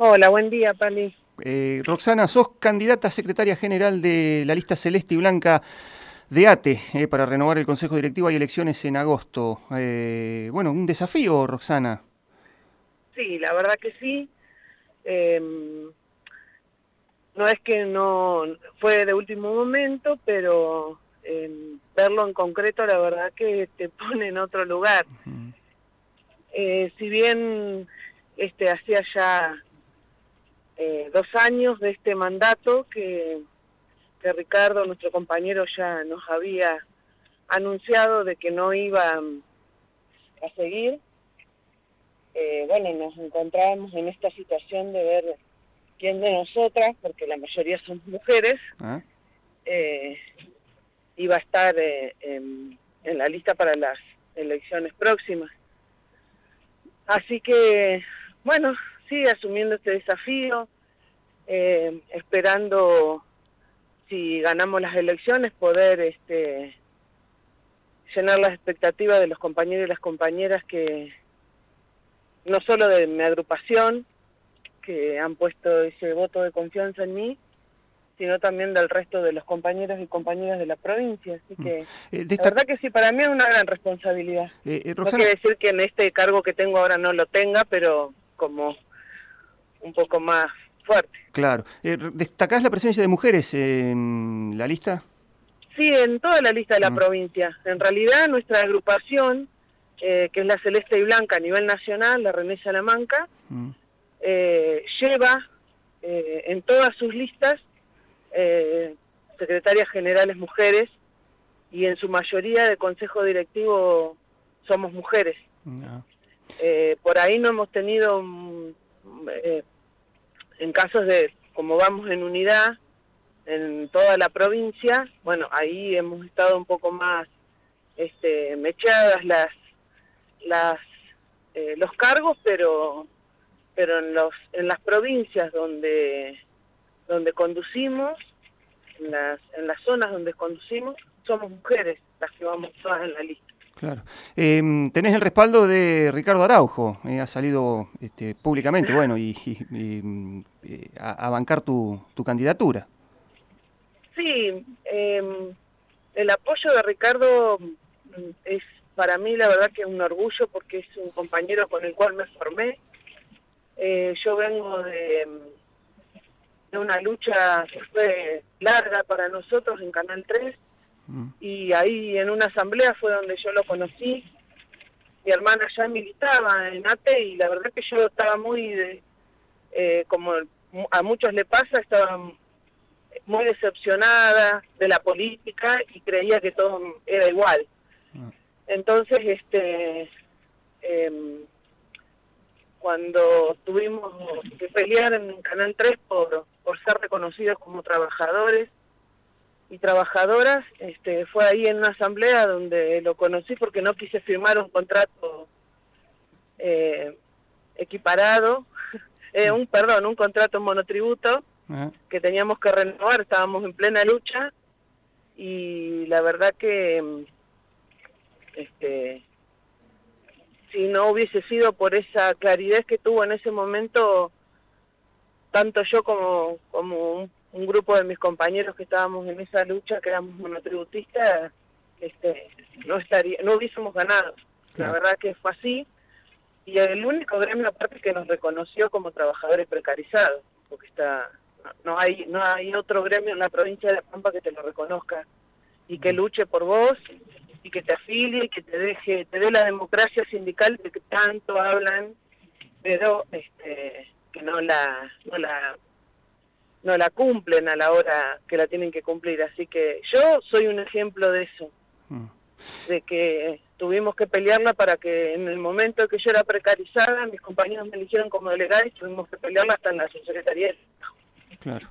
Hola, buen día, Pali. Eh, Roxana, sos candidata a secretaria general de la lista celeste y blanca de ATE eh, para renovar el Consejo Directivo. Hay elecciones en agosto. Eh, bueno, un desafío, Roxana. Sí, la verdad que sí. Em, no es que no fue de último momento, pero em, verlo en concreto, la verdad que te pone en otro lugar. si bien este hacía ya eh, dos años de este mandato que, que, Ricardo, nuestro compañero, ya nos había anunciado de que no iba mm, a seguir. Eh, bueno, nos encontrábamos en esta situación de ver quién de nosotras, porque la mayoría son mujeres, ah. eh, iba a estar en, en la lista para las elecciones próximas. Así que, bueno, sí, asumiendo este desafío, eh, esperando, si ganamos las elecciones, poder este, llenar las expectativas de los compañeros y las compañeras que, no solo de mi agrupación, que han puesto ese voto de confianza en mí, sino también del resto de los compañeros y compañeras de la provincia. Así mm. que, eh, la verdad que sí, para mí es una gran responsabilidad. Eh, no quiere decir que en este cargo que tengo ahora no lo tenga, pero como un poco más fuerte. Claro. Eh, ¿Destacás la presencia de mujeres en la lista? Sí, en toda la lista de la mm. provincia. En realidad nuestra agrupación, eh, que es la Celeste y Blanca a nivel nacional, la René Salamanca, mm. eh, lleva eh, en todas sus listas secretarias generales mujeres y en su mayoría de consejo directivo somos mujeres. Ah. por ahí no hemos tenido eh, en casos de, como vamos en unidad, en toda la provincia, bueno, ahí hemos estado un poco más este, mechadas las, eh, los cargos, pero, pero en, los, en las provincias donde, donde conducimos, en las, en las zonas donde conducimos, somos mujeres las que vamos todas en la lista. Claro. Em, tenés el respaldo de Ricardo Araujo, eh, ha salido este, públicamente, bueno, y, eh, a, bancar tu, candidatura. Sí, em, el apoyo de Ricardo mm, es para mí la verdad que es un orgullo porque es un compañero con el cual me formé. Eh, yo vengo de, de una lucha fue larga para nosotros en Canal 3, y ahí en una asamblea fue donde yo lo conocí. Mi hermana ya militaba en ATE y la verdad que yo estaba muy, eh, como a muchos le pasa, estaba muy decepcionada de la política y creía que todo era igual. Ah. Entonces, este, em, cuando tuvimos que pelear en Canal 3 por, por ser reconocidos como trabajadores, y trabajadoras, este, fue ahí en una asamblea donde lo conocí porque no quise firmar un contrato eh, equiparado, eh, un perdón, un contrato monotributo ah. que teníamos que renovar, estábamos en plena lucha y la verdad que este si no hubiese sido por esa claridad que tuvo en ese momento tanto yo como como un un grupo de mis compañeros que estábamos en esa lucha, que éramos monotributistas, este, no estaría, no hubiésemos ganado. La verdad que fue así. Y el único gremio aparte que nos reconoció como trabajadores precarizados, porque está, no hay, no hay otro gremio en la provincia de Pampa que te lo reconozca y que luche por vos y que te afilie y que te deje, te dé la democracia sindical de que tanto hablan, pero este, que no la, no la no la cumplen a la hora que la tienen que cumplir. Así que yo soy un ejemplo de eso, mm. de que tuvimos que pelearla para que en el momento que yo era precarizada, mis compañeros me eligieron como delegada y tuvimos que pelearla hasta en la Secretaría Claro.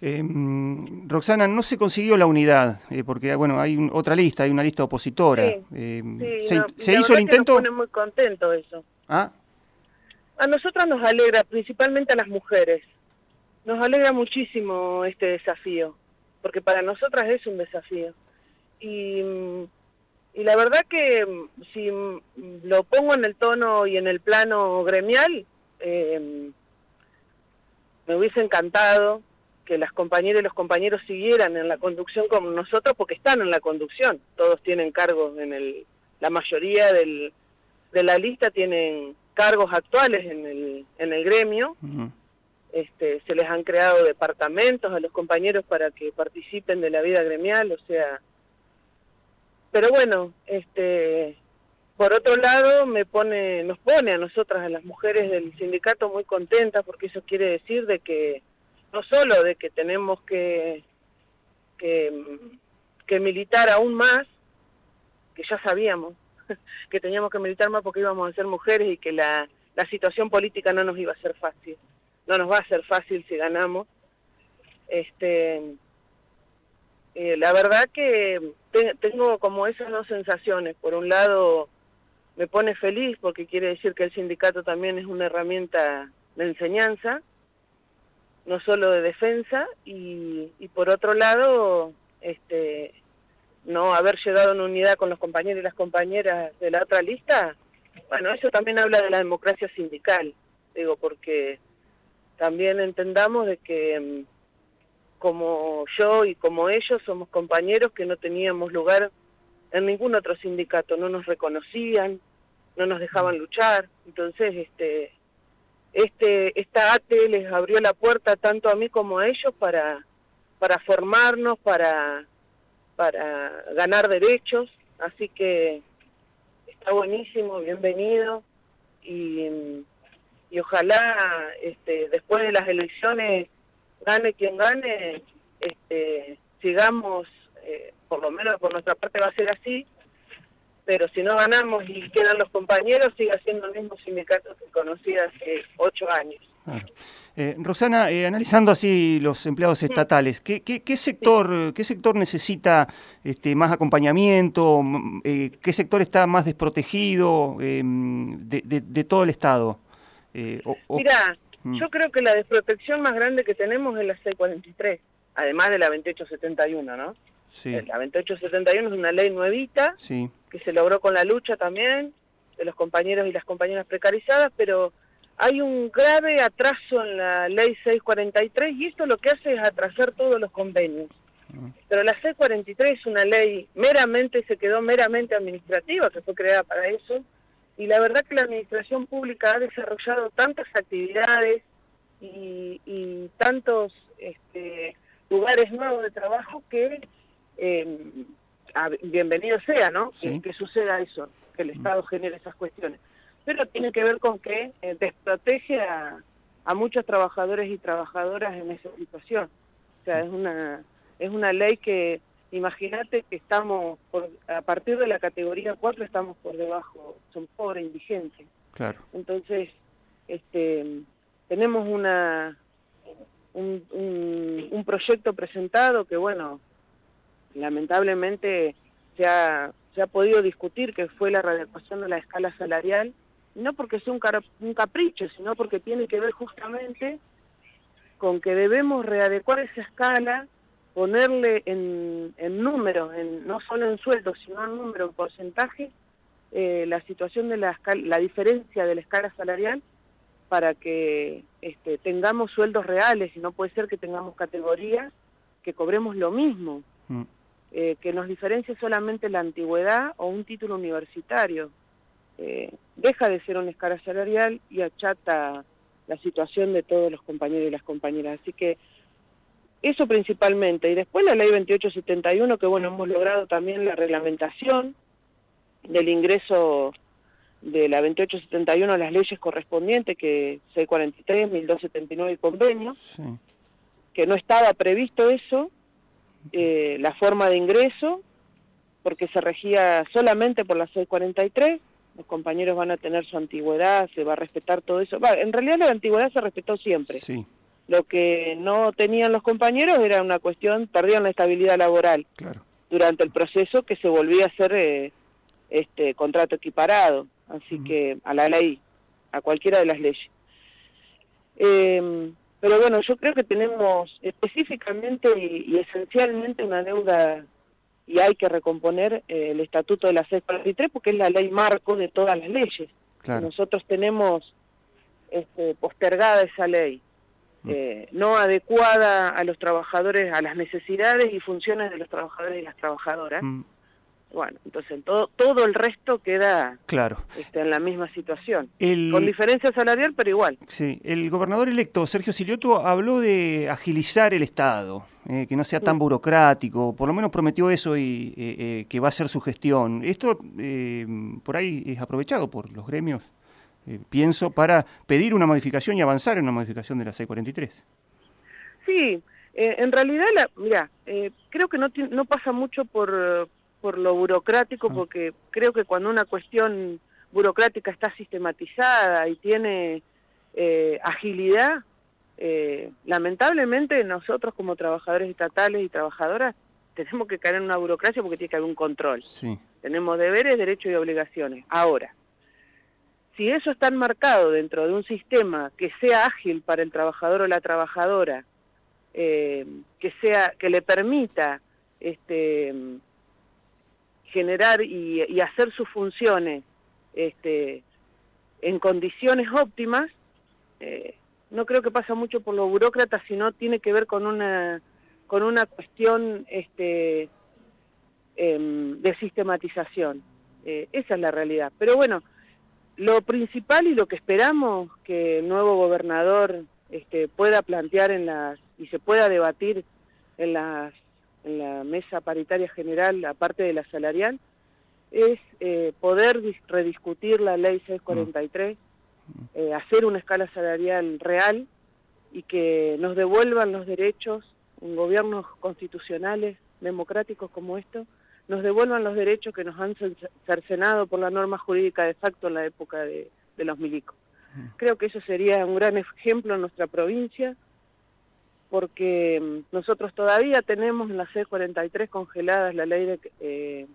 Em, Roxana, no se consiguió la unidad, eh, porque bueno, hay otra lista, hay una lista opositora. Em, se, hizo el intento. nos pone muy contento eso. ¿Ah? A nosotras nos alegra, principalmente a las mujeres, nos alegra muchísimo este desafío, porque para nosotras es un desafío. Y, la verdad que si lo pongo en el tono y en el plano gremial, em, me hubiese encantado que las compañeras y los compañeros siguieran en la conducción como nosotros, porque están en la conducción, todos tienen cargos en el, la mayoría del, de la lista tienen cargos actuales en el, en el gremio, este, se les han creado departamentos a los compañeros para que participen de la vida gremial, o sea, pero bueno, este, por otro lado me pone, nos pone a nosotras, a las mujeres del sindicato muy contentas, porque eso quiere decir de que, no solo de que tenemos que, que, que militar aún más, que ya sabíamos, que teníamos que militar más porque íbamos a ser mujeres y que la, la situación política no nos iba a ser fácil. No nos va a ser fácil si ganamos. Este, eh, la verdad que tengo como esas dos sensaciones. Por un lado, me pone feliz porque quiere decir que el sindicato también es una herramienta de enseñanza, no solo de defensa, y, y por otro lado, este, no haber llegado en unidad con los compañeros y las compañeras de la otra lista, bueno, eso también habla de la democracia sindical, digo, porque también entendamos de que mm, como yo y como ellos somos compañeros que no teníamos lugar en ningún otro sindicato, no nos reconocían, no nos dejaban luchar, entonces este este esta ATE les abrió la puerta tanto a mí como a ellos para para formarnos, para para ganar derechos, así que está buenísimo, bienvenido. Y, y ojalá este, después de las elecciones gane quien gane, este, sigamos, eh, por lo menos por nuestra parte va a ser así, pero si no ganamos y quedan los compañeros, sigue siendo el mismo sindicato que conocí hace ocho años. Eh, Rosana, eh, analizando así los empleados estatales, ¿qué, qué, sector, ¿qué sector necesita este, más acompañamiento? Eh, ¿Qué sector está más desprotegido em, de, todo el Estado? Mira, mm. yo creo que la desprotección más grande que tenemos es la 643, además de la 2871, ¿no? Sí. La 2871 es una ley nuevita que se logró con la lucha también de los compañeros y las compañeras precarizadas, pero hay un grave atraso en la ley 643 y esto lo que hace es atrasar todos los convenios. Ah. Pero la 643 es una ley meramente, se quedó meramente administrativa, que fue creada para eso, y la verdad que la administración pública ha desarrollado tantas actividades y, tantos este, lugares nuevos de trabajo que eh, bienvenido sea, ¿no? que suceda eso, que el mm. Estado genere esas cuestiones pero tiene que ver con que eh, desprotege a, muchos trabajadores y trabajadoras en esa situación. O sea, es una, es una ley que, imagínate que estamos, por, a partir de la categoría 4 estamos por debajo, son pobres, indigentes. Claro. Entonces, este, tenemos una, un, un, proyecto presentado que, bueno, lamentablemente se ha, se ha podido discutir, que fue la readecuación de la escala salarial, no porque sea un, capricho, sino porque tiene que ver justamente con que debemos readecuar esa escala, ponerle en, en números, en, no solo en sueldos, sino en número, en porcentaje, eh, la situación de la, la diferencia de la escala salarial para que este, tengamos sueldos reales y no puede ser que tengamos categorías que cobremos lo mismo, mm. eh, que nos diferencie solamente la antigüedad o un título universitario. Eh, deja de ser una escala salarial y achata la situación de todos los compañeros y las compañeras. Así que eso principalmente. Y después la ley 2871, que bueno, hemos logrado también la reglamentación del ingreso de la 2871 a las leyes correspondientes, que 643, 1279 y convenio, que no estaba previsto eso, eh, la forma de ingreso, porque se regía solamente por la 643, los compañeros van a tener su antigüedad, se va a respetar todo eso. en realidad la antigüedad se respetó siempre. Sí. Lo que no tenían los compañeros era una cuestión, perdían la estabilidad laboral claro. durante el proceso que se volvía a hacer eh, este contrato equiparado, así que a la ley, a cualquiera de las leyes. Em, pero bueno, yo creo que tenemos específicamente y esencialmente una deuda y hay que recomponer eh, el estatuto de la 643 porque es la ley marco de todas las leyes. Nosotros tenemos este, postergada esa ley. Mm. eh, no adecuada a los trabajadores, a las necesidades y funciones de los trabajadores y las trabajadoras. Mm. Bueno, entonces todo, todo el resto queda claro. Este, en la misma situación. Con diferencia salarial, pero igual. Sí, el gobernador electo, Sergio Silioto, habló de agilizar el Estado, eh, que no sea tan burocrático, por lo menos prometió eso y eh, eh, que va a ser su gestión. ¿Esto por ahí es aprovechado por los gremios? Pienso, para pedir una modificación y avanzar en una modificación de la 643. Sí, en realidad, la, mira, creo que no, no pasa mucho por por lo burocrático, ah. porque creo que cuando una cuestión burocrática está sistematizada y tiene eh, agilidad, eh, lamentablemente nosotros como trabajadores estatales y trabajadoras tenemos que caer en una burocracia porque tiene que haber un control. Tenemos deberes, derechos y obligaciones. Ahora, si eso está enmarcado dentro de un sistema que sea ágil para el trabajador o la trabajadora, eh, que sea que le permita este generar y, hacer sus funciones este, en condiciones óptimas, eh, no creo que pasa mucho por los burócratas, sino tiene que ver con una, con una cuestión este, em, de sistematización. Eh, esa es la realidad. Pero bueno, lo principal y lo que esperamos que el nuevo gobernador este, pueda plantear en las, y se pueda debatir en las en la mesa paritaria general, aparte de la salarial, es eh, poder rediscutir la ley 643, mm. eh, hacer una escala salarial real y que nos devuelvan los derechos, en gobiernos constitucionales, democráticos como esto, nos devuelvan los derechos que nos han cercenado por la norma jurídica de facto en la época de, de los milicos. Creo que eso sería un gran ejemplo en nuestra provincia, porque mm, nosotros todavía tenemos en la C43 congeladas la ley de, eh,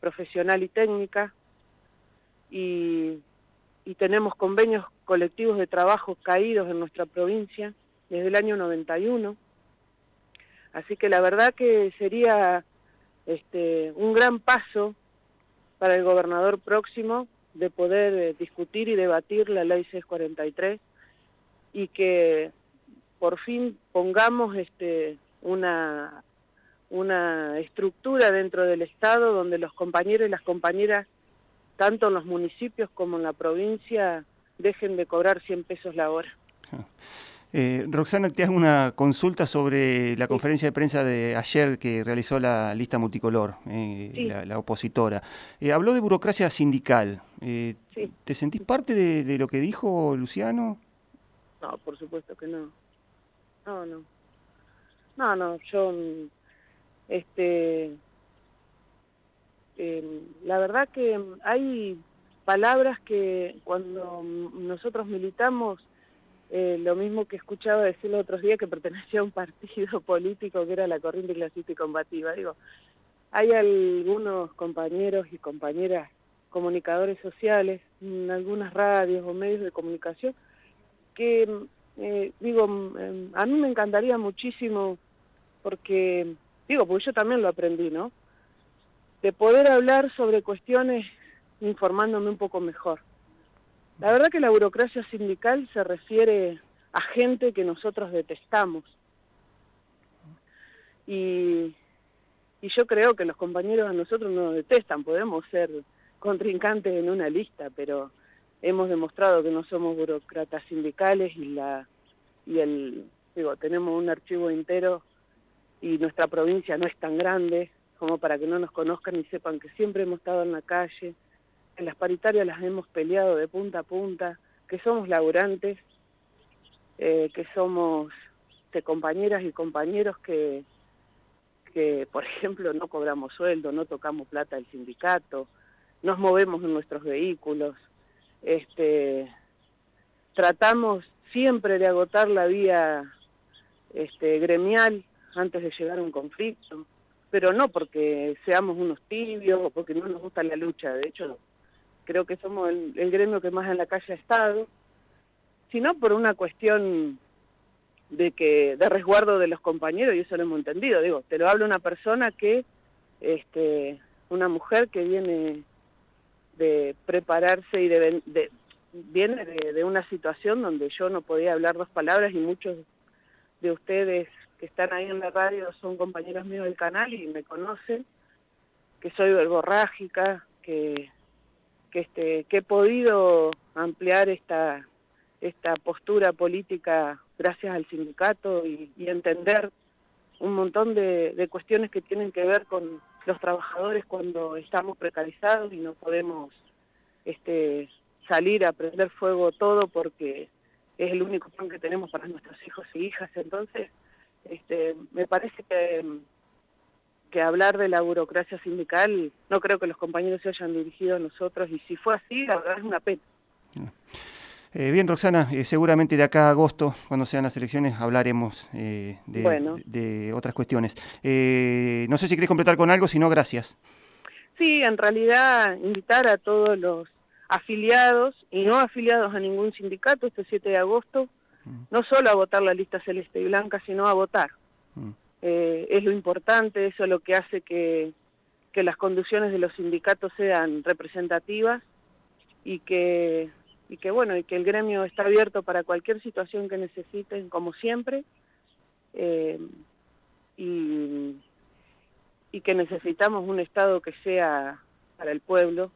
profesional y técnica y, tenemos convenios colectivos de trabajo caídos en nuestra provincia desde el año 91. Así que la verdad que sería este, un gran paso para el gobernador próximo de poder eh, discutir y debatir la ley 643 y que por fin pongamos este, una, una estructura dentro del Estado donde los compañeros y las compañeras, tanto en los municipios como en la provincia, dejen de cobrar 100 pesos la hora. Eh, Roxana, te hago una consulta sobre la conferencia de prensa de ayer que realizó la lista multicolor, eh, la, opositora. Eh, habló de burocracia sindical. Eh, ¿Te sentís parte de, de, lo que dijo Luciano? No, por supuesto que no. No, no. No, no, yo, este, em, la verdad que hay palabras que cuando nosotros militamos, eh, lo mismo que escuchaba decir los otros días que pertenecía a un partido político que era la corriente clasista y combativa. Digo, hay algunos compañeros y compañeras comunicadores sociales, en algunas radios o medios de comunicación, que eh, digo, mm, a mí me encantaría muchísimo, porque, digo, porque yo también lo aprendí, ¿no? De poder hablar sobre cuestiones informándome un poco mejor. La verdad que la burocracia sindical se refiere a gente que nosotros detestamos. Y, yo creo que los compañeros a nosotros nos detestan, podemos ser contrincantes en una lista, pero hemos demostrado que no somos burócratas sindicales y la y el digo tenemos un archivo entero y nuestra provincia no es tan grande como para que no nos conozcan y sepan que siempre hemos estado en la calle, en las paritarias las hemos peleado de punta a punta, que somos laburantes, eh, que somos compañeras y compañeros que, que, por ejemplo, no cobramos sueldo, no tocamos plata del sindicato, nos movemos en nuestros vehículos, este, tratamos siempre de agotar la vía este, gremial antes de llegar a un conflicto, pero no porque seamos unos tibios o porque no nos gusta la lucha, de hecho creo que somos el, gremio que más en la calle ha estado, sino por una cuestión de que de resguardo de los compañeros y eso lo hemos entendido, digo, te lo habla una persona que, este, una mujer que viene de prepararse y de, viene de, una situación donde yo no podía hablar dos palabras y muchos de ustedes que están ahí en la radio son compañeros míos del canal y me conocen, que soy verborrágica, que, que, este, que he podido ampliar esta, esta postura política gracias al sindicato y, entender un montón de, de, cuestiones que tienen que ver con los trabajadores cuando estamos precarizados y no podemos este, salir a prender fuego todo porque es el único plan que tenemos para nuestros hijos y hijas. Entonces, este, me parece que, que hablar de la burocracia sindical, no creo que los compañeros se hayan dirigido a nosotros y si fue así, la verdad es una pena. Eh, bien, Roxana, eh, seguramente de acá a agosto, cuando sean las elecciones, hablaremos eh, de, de, otras cuestiones. no sé si querés completar con algo, si no, gracias. Sí, en realidad invitar a todos los afiliados y no afiliados a ningún sindicato este 7 de agosto, mm. no solo a votar la lista celeste y blanca, sino a votar. Mm. Es lo importante, eso es lo que hace que, que las conducciones de los sindicatos sean representativas y que y que bueno, y que el gremio está abierto para cualquier situación que necesiten, como siempre, eh, y, y que necesitamos un Estado que sea para el pueblo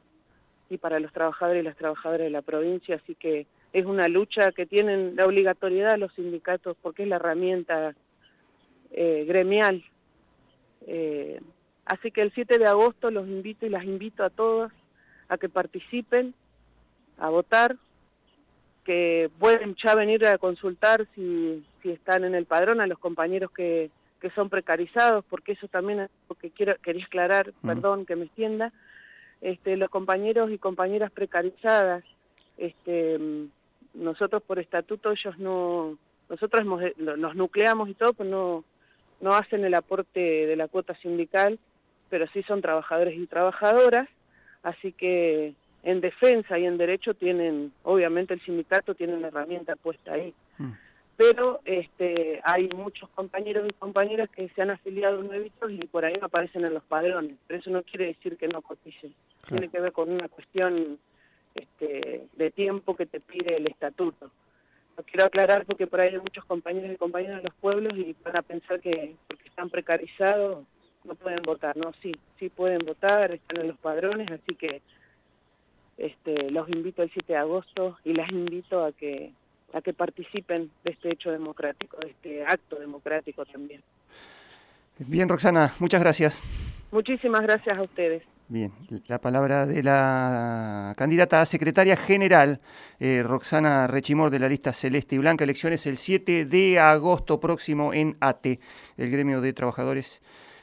y para los trabajadores y las trabajadoras de la provincia, así que es una lucha que tienen la obligatoriedad los sindicatos porque es la herramienta eh, gremial. Eh, así que el 7 de agosto los invito y las invito a todas a que participen a votar, que pueden ya venir a consultar si, si están en el padrón a los compañeros que, que son precarizados, porque eso también es lo que quiero, quería aclarar, perdón que me extienda, este, los compañeros y compañeras precarizadas, este, nosotros por estatuto ellos no, nosotros nos nucleamos y todo, pero no, no hacen el aporte de la cuota sindical, pero sí son trabajadores y trabajadoras, así que en defensa y en derecho tienen, obviamente el sindicato tiene una herramienta puesta ahí. Mm. Pero este, hay muchos compañeros y compañeras que se han afiliado nuevitos y por ahí no aparecen en los padrones. Pero eso no quiere decir que no coticen. Tiene que ver con una cuestión este, de tiempo que te pide el estatuto. Lo quiero aclarar porque por ahí hay muchos compañeros y compañeras de los pueblos y van a pensar que porque están precarizados no pueden votar. No, sí, sí pueden votar, están en los padrones, así que este, los invito el 7 de agosto y las invito a que, a que participen de este hecho democrático, de este acto democrático también. Bien, Roxana, muchas gracias. Muchísimas gracias a ustedes. Bien, la palabra de la candidata a secretaria general, eh, Roxana Rechimor, de la lista Celeste y Blanca. Elecciones el 7 de agosto próximo en ATE, el gremio de trabajadores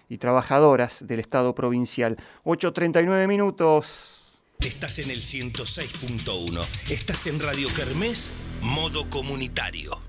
y trabajadoras del Estado provincial. 8.39 minutos. Estás en el 106.1. Estás en Radio Kermés, modo comunitario.